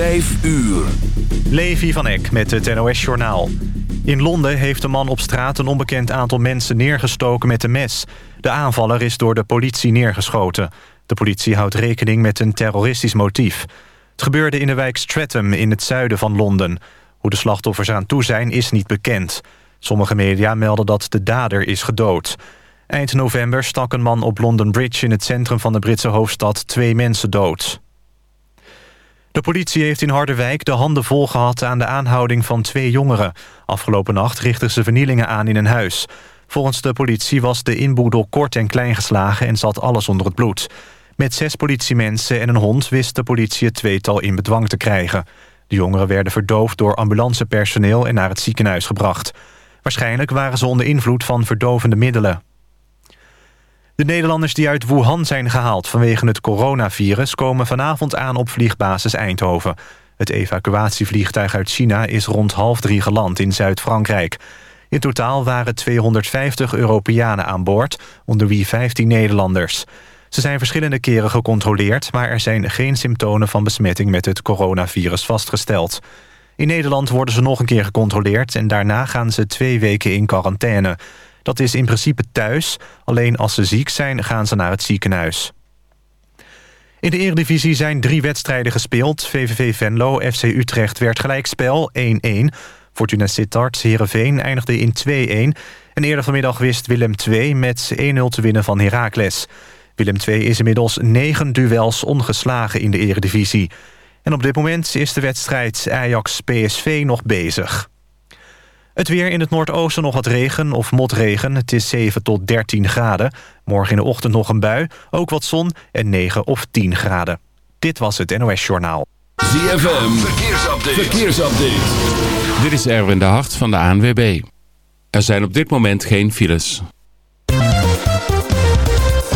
5 uur. Levi van Eck met het NOS-journaal. In Londen heeft een man op straat een onbekend aantal mensen neergestoken met een mes. De aanvaller is door de politie neergeschoten. De politie houdt rekening met een terroristisch motief. Het gebeurde in de wijk Streatham in het zuiden van Londen. Hoe de slachtoffers aan toe zijn is niet bekend. Sommige media melden dat de dader is gedood. Eind november stak een man op London Bridge in het centrum van de Britse hoofdstad twee mensen dood. De politie heeft in Harderwijk de handen vol gehad aan de aanhouding van twee jongeren. Afgelopen nacht richtten ze vernielingen aan in een huis. Volgens de politie was de inboedel kort en klein geslagen en zat alles onder het bloed. Met zes politiemensen en een hond wist de politie het tweetal in bedwang te krijgen. De jongeren werden verdoofd door ambulancepersoneel en naar het ziekenhuis gebracht. Waarschijnlijk waren ze onder invloed van verdovende middelen. De Nederlanders die uit Wuhan zijn gehaald vanwege het coronavirus... komen vanavond aan op vliegbasis Eindhoven. Het evacuatievliegtuig uit China is rond half drie geland in Zuid-Frankrijk. In totaal waren 250 Europeanen aan boord, onder wie 15 Nederlanders. Ze zijn verschillende keren gecontroleerd... maar er zijn geen symptomen van besmetting met het coronavirus vastgesteld. In Nederland worden ze nog een keer gecontroleerd... en daarna gaan ze twee weken in quarantaine... Dat is in principe thuis. Alleen als ze ziek zijn, gaan ze naar het ziekenhuis. In de Eredivisie zijn drie wedstrijden gespeeld. VVV Venlo, FC Utrecht werd gelijkspel 1-1. Fortuna Sittard, Heerenveen eindigde in 2-1. En eerder vanmiddag wist Willem 2 met 1-0 te winnen van Heracles. Willem 2 is inmiddels negen duels ongeslagen in de Eredivisie. En op dit moment is de wedstrijd Ajax-PSV nog bezig. Het weer in het noordoosten nog wat regen of motregen. Het is 7 tot 13 graden. Morgen in de ochtend nog een bui, ook wat zon en 9 of 10 graden. Dit was het NOS Journaal. ZFM, verkeersupdate. verkeersupdate. Dit is Erwin de Hart van de ANWB. Er zijn op dit moment geen files.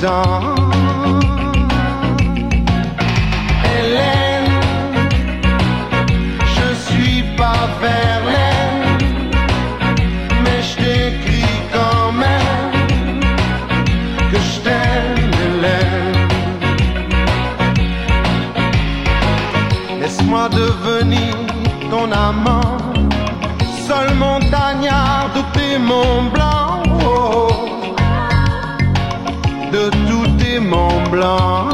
gió blanc.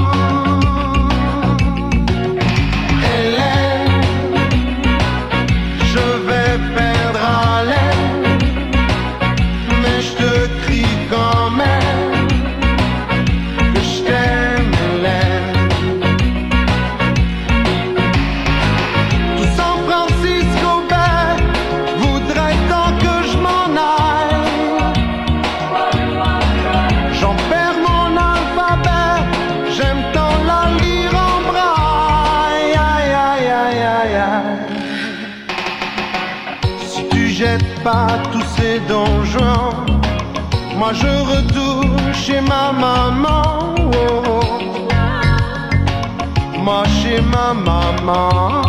mama.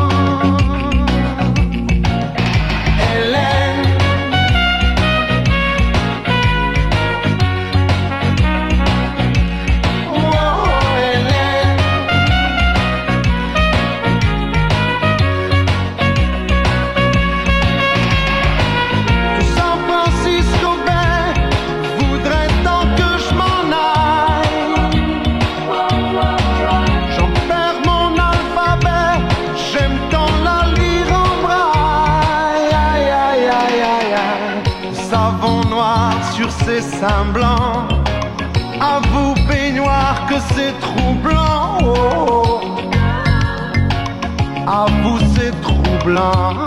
savon noir sur ses seins blancs. À vous, peignoir, que c'est troublant. Oh, oh, oh. À vous, c'est troublant.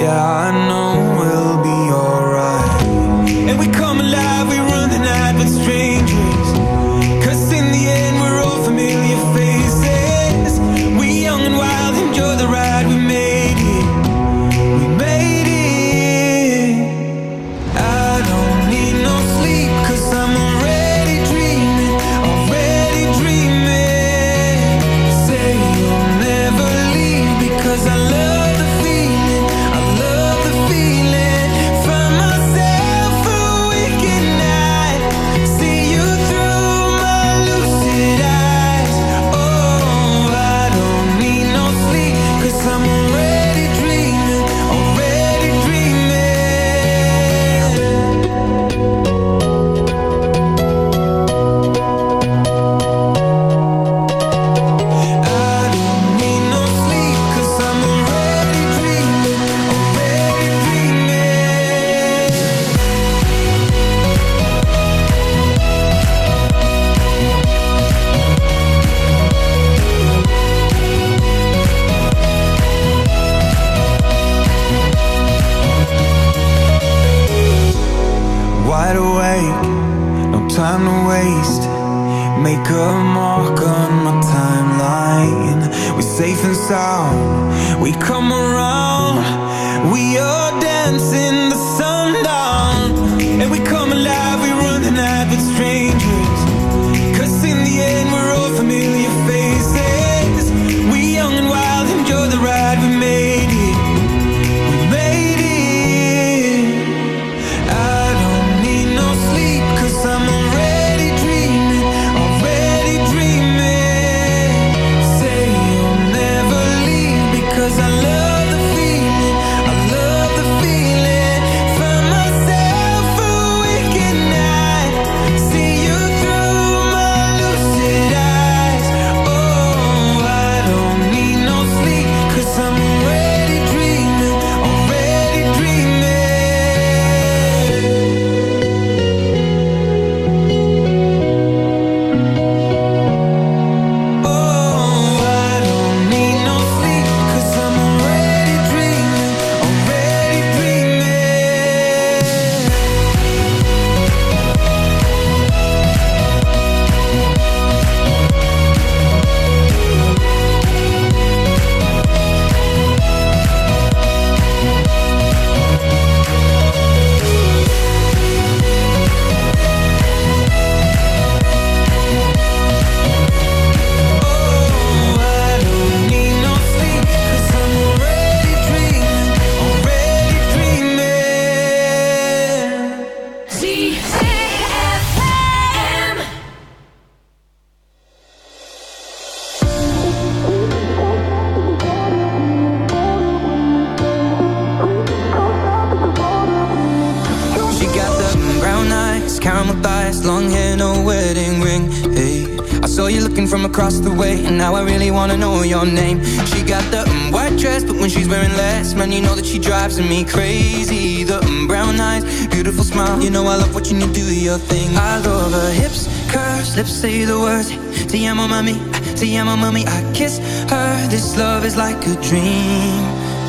Yeah, I know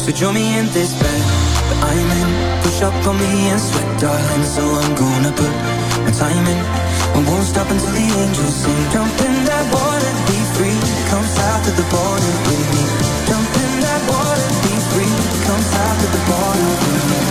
So join me in this bed that I'm in Push up on me and sweat, darling So I'm gonna put my time in. I won't stop until the angels sing. Jump in that water, be free. Come south to the border with me. Jump in that water, be free. Come south to the border with me.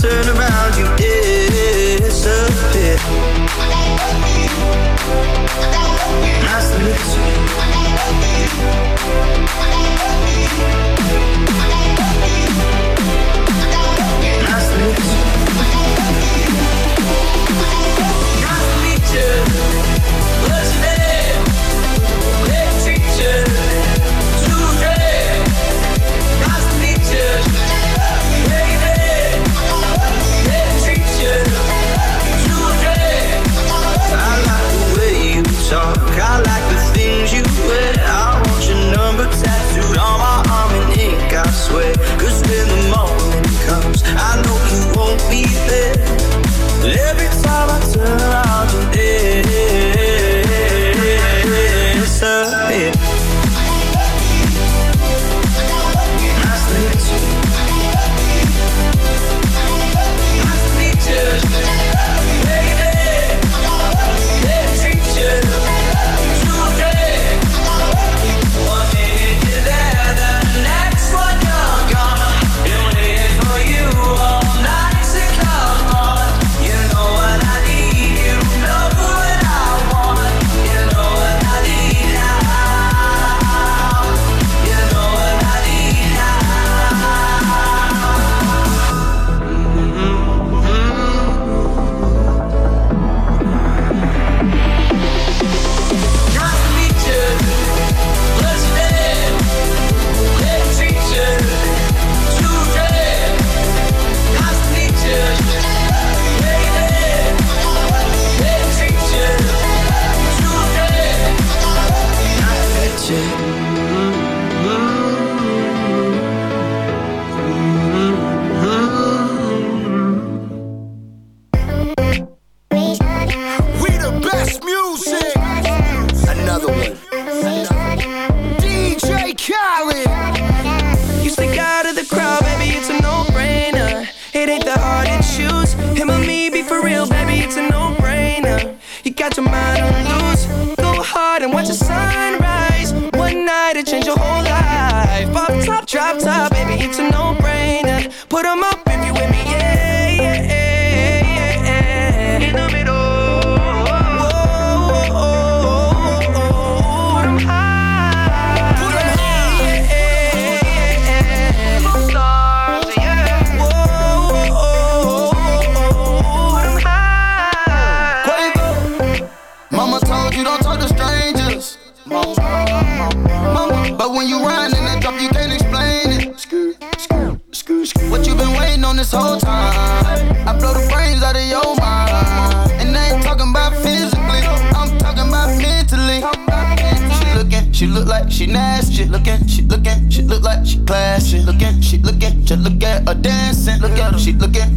turn around, you disappear. Nice to meet you.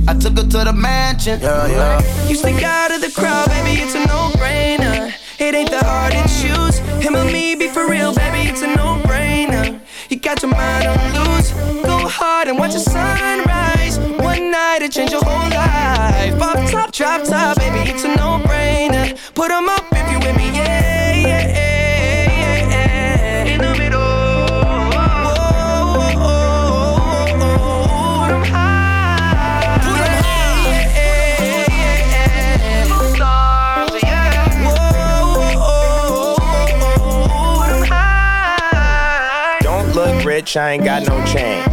I took her to the mansion. Yeah, yeah. You stick out of the crowd, baby, it's a no-brainer. It ain't that hard to choose. Him or me, be for real, baby, it's a no-brainer. You got your mind on loose. Go hard and watch the sunrise. One night it change your whole life. Pop top, drop top, baby, it's a no-brainer. Put 'em up I ain't got no chain.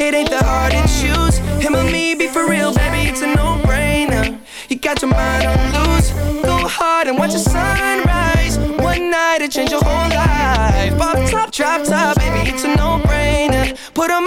It ain't that hard to choose. Him or me, be for real, baby, it's a no-brainer. You got your mind on loose. Go hard and watch the sunrise. One night it change your whole life. Pop top, drop top, baby, it's a no-brainer. Put 'em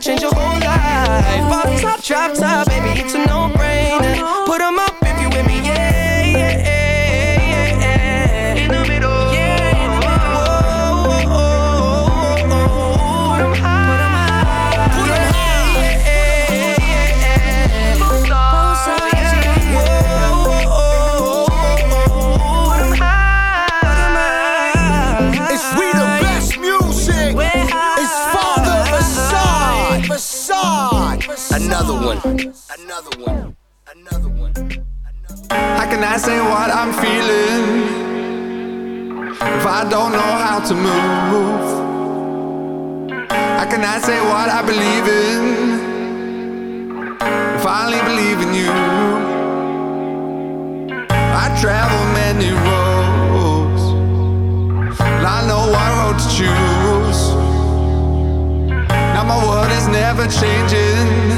Change your whole life. Pop top, drop top, baby, it's a no-brainer. Another one. another one. How can I say what I'm feeling if I don't know how to move? How can I say what I believe in if I only believe in you? I travel many roads, and I know what road to choose. Now my world is never changing.